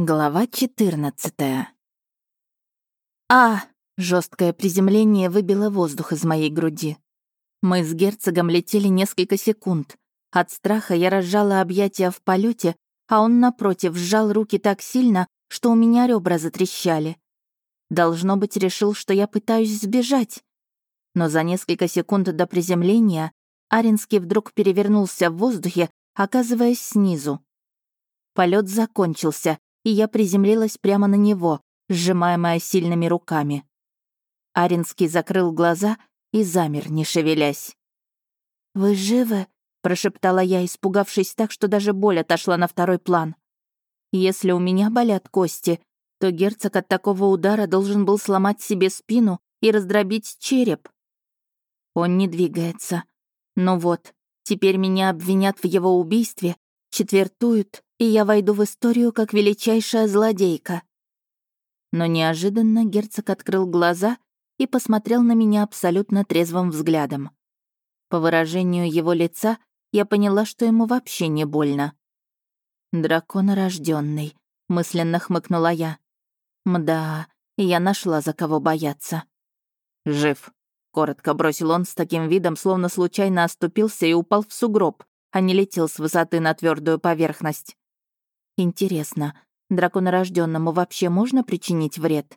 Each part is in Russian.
Глава 14. А! Жесткое приземление выбило воздух из моей груди. Мы с герцогом летели несколько секунд. От страха я разжала объятия в полете, а он, напротив, сжал руки так сильно, что у меня ребра затрещали. Должно быть, решил, что я пытаюсь сбежать. Но за несколько секунд до приземления Аринский вдруг перевернулся в воздухе, оказываясь снизу. Полет закончился, и я приземлилась прямо на него, сжимаемая сильными руками. Аринский закрыл глаза и замер, не шевелясь. «Вы живы?» — прошептала я, испугавшись так, что даже боль отошла на второй план. «Если у меня болят кости, то герцог от такого удара должен был сломать себе спину и раздробить череп. Он не двигается. Ну вот, теперь меня обвинят в его убийстве, четвертуют и я войду в историю как величайшая злодейка. Но неожиданно герцог открыл глаза и посмотрел на меня абсолютно трезвым взглядом. По выражению его лица я поняла, что ему вообще не больно. «Драконорождённый», — мысленно хмыкнула я. «Мда, я нашла, за кого бояться». «Жив», — коротко бросил он с таким видом, словно случайно оступился и упал в сугроб, а не летел с высоты на твердую поверхность. Интересно, драконорожденному вообще можно причинить вред?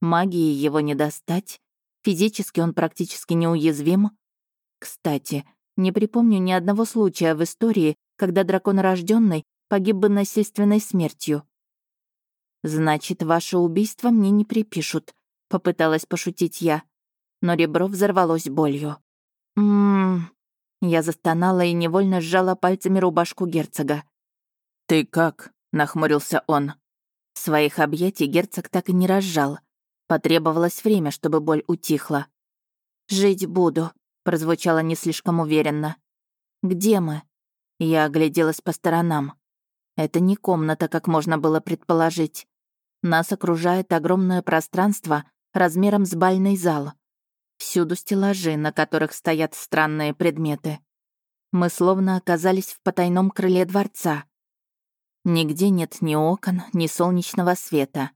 Магии его не достать, физически он практически неуязвим. Кстати, не припомню ни одного случая в истории, когда драконорожденный погиб бы насильственной смертью. «Значит, ваше убийство мне не припишут», — попыталась пошутить я. Но ребро взорвалось болью. «Ммм...» Я застонала и невольно сжала пальцами рубашку герцога. «Ты как?» — нахмурился он. Своих объятий герцог так и не разжал. Потребовалось время, чтобы боль утихла. «Жить буду», — прозвучало не слишком уверенно. «Где мы?» Я огляделась по сторонам. Это не комната, как можно было предположить. Нас окружает огромное пространство размером с бальный зал. Всюду стеллажи, на которых стоят странные предметы. Мы словно оказались в потайном крыле дворца. Нигде нет ни окон, ни солнечного света.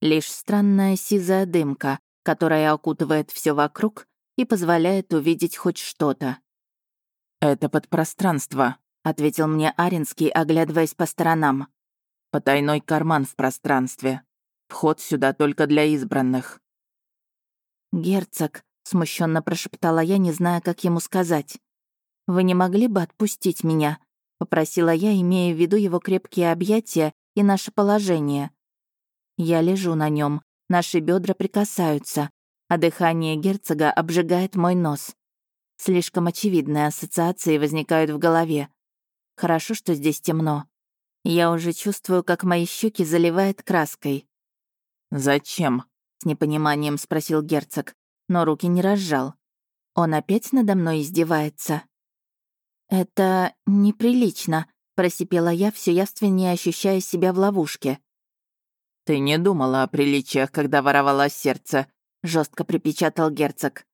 Лишь странная сизая дымка, которая окутывает все вокруг и позволяет увидеть хоть что-то. «Это подпространство», — ответил мне Аринский, оглядываясь по сторонам. «Потайной карман в пространстве. Вход сюда только для избранных». «Герцог», — смущенно прошептала я, не зная, как ему сказать. «Вы не могли бы отпустить меня? — попросила я, имея в виду его крепкие объятия и наше положение. Я лежу на нем, наши бедра прикасаются, а дыхание герцога обжигает мой нос. Слишком очевидные ассоциации возникают в голове. Хорошо, что здесь темно. Я уже чувствую, как мои щеки заливает краской. «Зачем?» — непониманием спросил герцог, но руки не разжал. Он опять надо мной издевается. «Это неприлично», — просипела я, все явственнее ощущая себя в ловушке. «Ты не думала о приличиях, когда воровала сердце», — жестко припечатал герцог.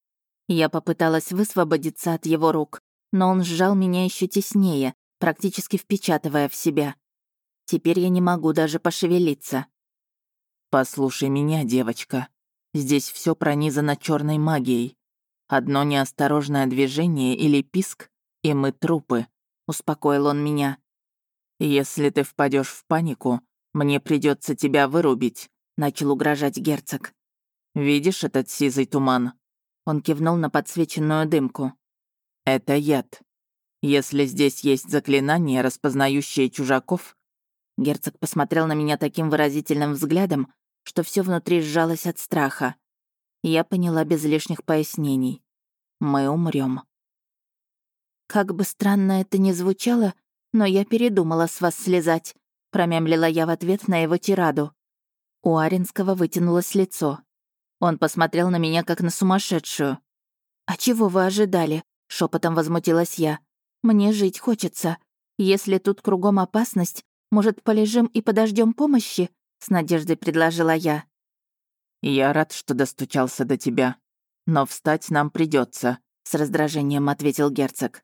Я попыталась высвободиться от его рук, но он сжал меня еще теснее, практически впечатывая в себя. Теперь я не могу даже пошевелиться. «Послушай меня, девочка. Здесь все пронизано черной магией. Одно неосторожное движение или писк, и мы трупы», — успокоил он меня. «Если ты впадешь в панику, мне придется тебя вырубить», — начал угрожать герцог. «Видишь этот сизый туман?» Он кивнул на подсвеченную дымку. «Это яд. Если здесь есть заклинание, распознающее чужаков...» Герцог посмотрел на меня таким выразительным взглядом, что все внутри сжалось от страха. Я поняла без лишних пояснений. Мы умрем. «Как бы странно это ни звучало, но я передумала с вас слезать», промямлила я в ответ на его тираду. У Аринского вытянулось лицо. Он посмотрел на меня как на сумасшедшую. «А чего вы ожидали?» — шепотом возмутилась я. «Мне жить хочется. Если тут кругом опасность, может, полежим и подождем помощи?» — с надеждой предложила я. «Я рад, что достучался до тебя. Но встать нам придется, с раздражением ответил герцог.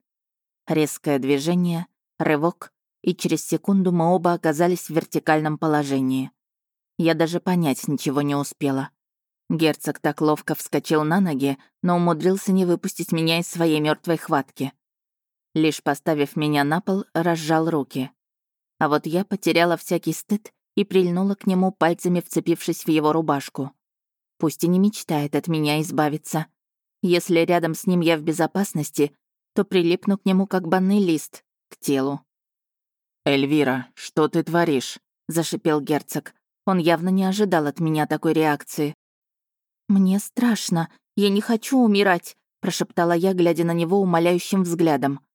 Резкое движение, рывок, и через секунду мы оба оказались в вертикальном положении. Я даже понять ничего не успела. Герцог так ловко вскочил на ноги, но умудрился не выпустить меня из своей мертвой хватки. Лишь поставив меня на пол, разжал руки. А вот я потеряла всякий стыд и прильнула к нему, пальцами вцепившись в его рубашку. Пусть и не мечтает от меня избавиться. Если рядом с ним я в безопасности, то прилипну к нему как банный лист, к телу. «Эльвира, что ты творишь?» — зашипел герцог. Он явно не ожидал от меня такой реакции. «Мне страшно, я не хочу умирать», — прошептала я, глядя на него умоляющим взглядом.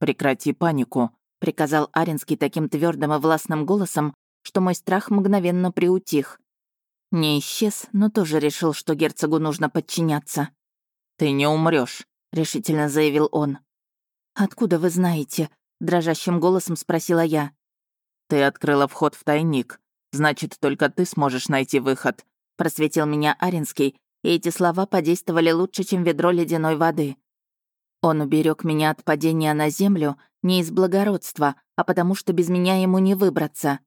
«Прекрати панику», — приказал Аренский таким твердым и властным голосом, что мой страх мгновенно приутих. Не исчез, но тоже решил, что герцогу нужно подчиняться. «Ты не умрешь, решительно заявил он. «Откуда вы знаете?» — дрожащим голосом спросила я. «Ты открыла вход в тайник. Значит, только ты сможешь найти выход», — просветил меня Аринский, и эти слова подействовали лучше, чем ведро ледяной воды. Он уберег меня от падения на землю не из благородства, а потому что без меня ему не выбраться.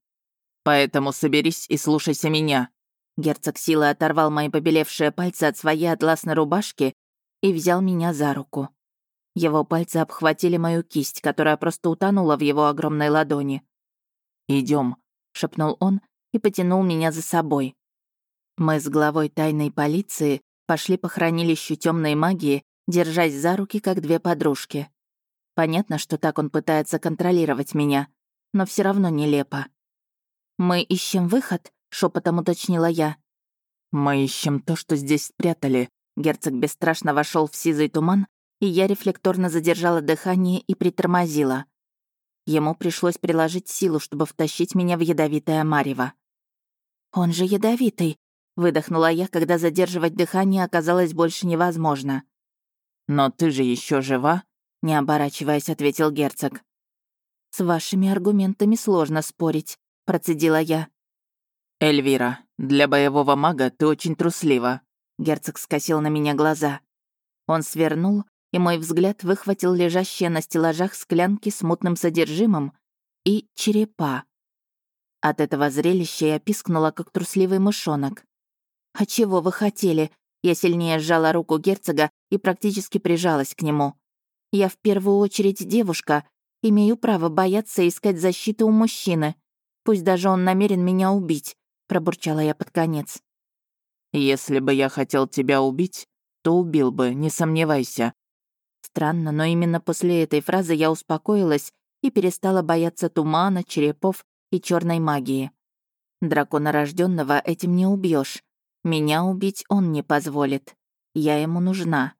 «Поэтому соберись и слушайся меня». Герцог силой оторвал мои побелевшие пальцы от своей атласной рубашки и взял меня за руку. Его пальцы обхватили мою кисть, которая просто утонула в его огромной ладони. Идем, шепнул он и потянул меня за собой. Мы с главой тайной полиции пошли по хранилищу темной магии, держась за руки, как две подружки. Понятно, что так он пытается контролировать меня, но все равно нелепо. «Мы ищем выход?» — шепотом уточнила я. «Мы ищем то, что здесь спрятали», Герцог бесстрашно вошел в сизый туман, и я рефлекторно задержала дыхание и притормозила. Ему пришлось приложить силу, чтобы втащить меня в ядовитое марево. «Он же ядовитый», — выдохнула я, когда задерживать дыхание оказалось больше невозможно. «Но ты же еще жива?» — не оборачиваясь, ответил герцог. «С вашими аргументами сложно спорить», — процедила я. «Эльвира, для боевого мага ты очень труслива», Герцог скосил на меня глаза. Он свернул, и мой взгляд выхватил лежащие на стеллажах склянки с мутным содержимым и черепа. От этого зрелища я пискнула, как трусливый мышонок. «А чего вы хотели?» Я сильнее сжала руку герцога и практически прижалась к нему. «Я в первую очередь девушка, имею право бояться искать защиту у мужчины. Пусть даже он намерен меня убить», — пробурчала я под конец. Если бы я хотел тебя убить, то убил бы, не сомневайся». Странно, но именно после этой фразы я успокоилась и перестала бояться тумана, черепов и черной магии. Дракона рожденного этим не убьешь. Меня убить он не позволит. Я ему нужна.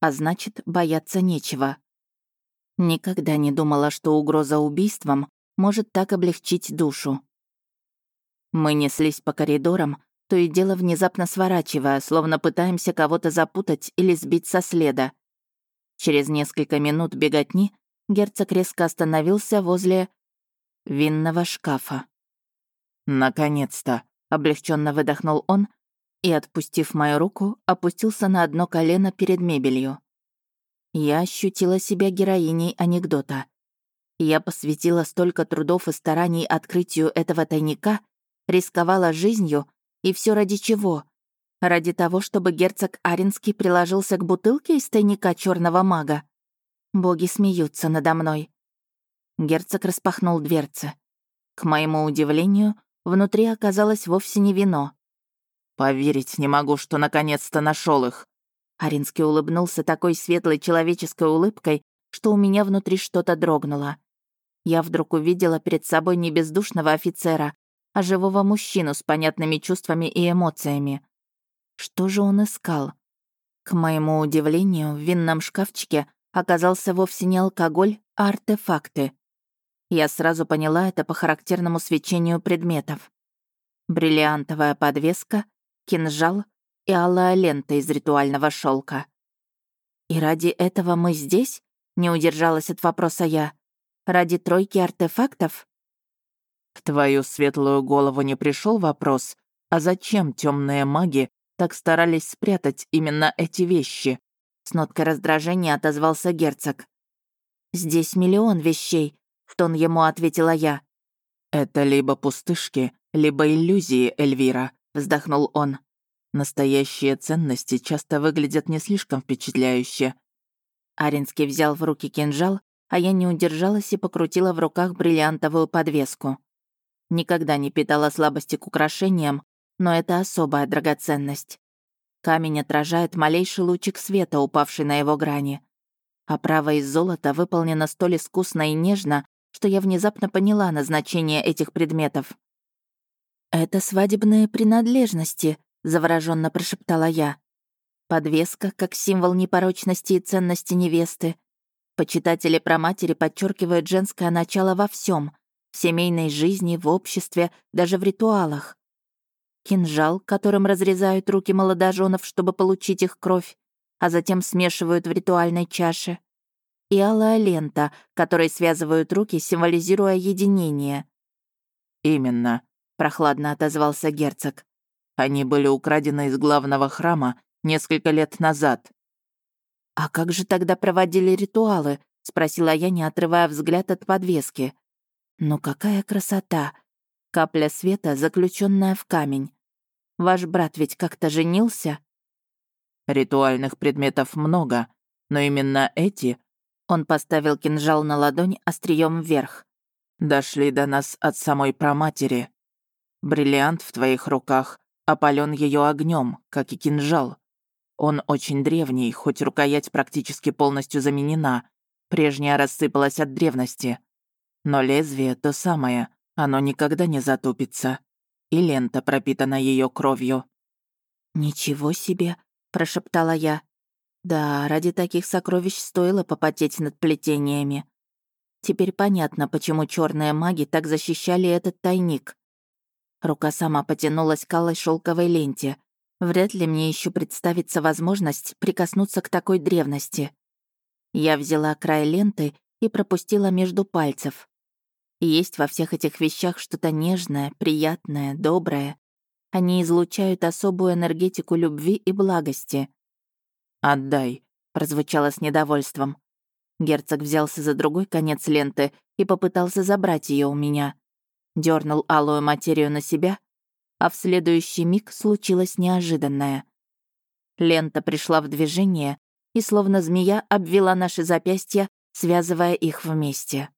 А значит, бояться нечего. Никогда не думала, что угроза убийством может так облегчить душу. Мы неслись по коридорам, то и дело внезапно сворачивая, словно пытаемся кого-то запутать или сбить со следа. Через несколько минут беготни герцог резко остановился возле винного шкафа. «Наконец-то!» — облегченно выдохнул он и, отпустив мою руку, опустился на одно колено перед мебелью. Я ощутила себя героиней анекдота. Я посвятила столько трудов и стараний открытию этого тайника, рисковала жизнью, и все ради чего? Ради того, чтобы герцог Аринский приложился к бутылке из тайника черного мага? Боги смеются надо мной. Герцог распахнул дверцы. К моему удивлению, внутри оказалось вовсе не вино. «Поверить не могу, что наконец-то нашел их». Аринский улыбнулся такой светлой человеческой улыбкой, что у меня внутри что-то дрогнуло. Я вдруг увидела перед собой не бездушного офицера, а живого мужчину с понятными чувствами и эмоциями. Что же он искал? К моему удивлению, в винном шкафчике оказался вовсе не алкоголь, а артефакты. Я сразу поняла это по характерному свечению предметов. Бриллиантовая подвеска, кинжал и алая лента из ритуального шелка. «И ради этого мы здесь?» — не удержалась от вопроса я. «Ради тройки артефактов?» В твою светлую голову не пришел вопрос, а зачем темные маги так старались спрятать именно эти вещи? С ноткой раздражения отозвался герцог. Здесь миллион вещей. в тон ему ответила я. «Это либо пустышки, либо иллюзии, Эльвира», — вздохнул он. «Настоящие ценности часто выглядят не слишком впечатляюще». Аринский взял в руки кинжал, а я не удержалась и покрутила в руках бриллиантовую подвеску. Никогда не питала слабости к украшениям, но это особая драгоценность. Камень отражает малейший лучик света, упавший на его грани. Оправа из золота выполнена столь искусно и нежно, что я внезапно поняла назначение этих предметов. «Это свадебные принадлежности», — завороженно прошептала я. Подвеска как символ непорочности и ценности невесты. Почитатели про матери подчеркивают женское начало во всем: в семейной жизни, в обществе, даже в ритуалах. Кинжал, которым разрезают руки молодоженов, чтобы получить их кровь, а затем смешивают в ритуальной чаше и алая лента, которой связывают руки, символизируя единение. «Именно», — прохладно отозвался герцог. «Они были украдены из главного храма несколько лет назад». «А как же тогда проводили ритуалы?» — спросила я, не отрывая взгляд от подвески. «Ну какая красота! Капля света, заключенная в камень. Ваш брат ведь как-то женился?» «Ритуальных предметов много, но именно эти он поставил кинжал на ладонь острием вверх. «Дошли до нас от самой проматери. Бриллиант в твоих руках опален ее огнем, как и кинжал. Он очень древний, хоть рукоять практически полностью заменена. Прежняя рассыпалась от древности. Но лезвие то самое, оно никогда не затупится. И лента пропитана ее кровью». «Ничего себе!» — прошептала я. Да, ради таких сокровищ стоило попотеть над плетениями. Теперь понятно, почему черные маги так защищали этот тайник. Рука сама потянулась к алой шелковой ленте. Вряд ли мне еще представится возможность прикоснуться к такой древности. Я взяла край ленты и пропустила между пальцев. Есть во всех этих вещах что-то нежное, приятное, доброе. Они излучают особую энергетику любви и благости. «Отдай», — прозвучало с недовольством. Герцог взялся за другой конец ленты и попытался забрать ее у меня. Дернул алую материю на себя, а в следующий миг случилось неожиданное. Лента пришла в движение и, словно змея, обвела наши запястья, связывая их вместе.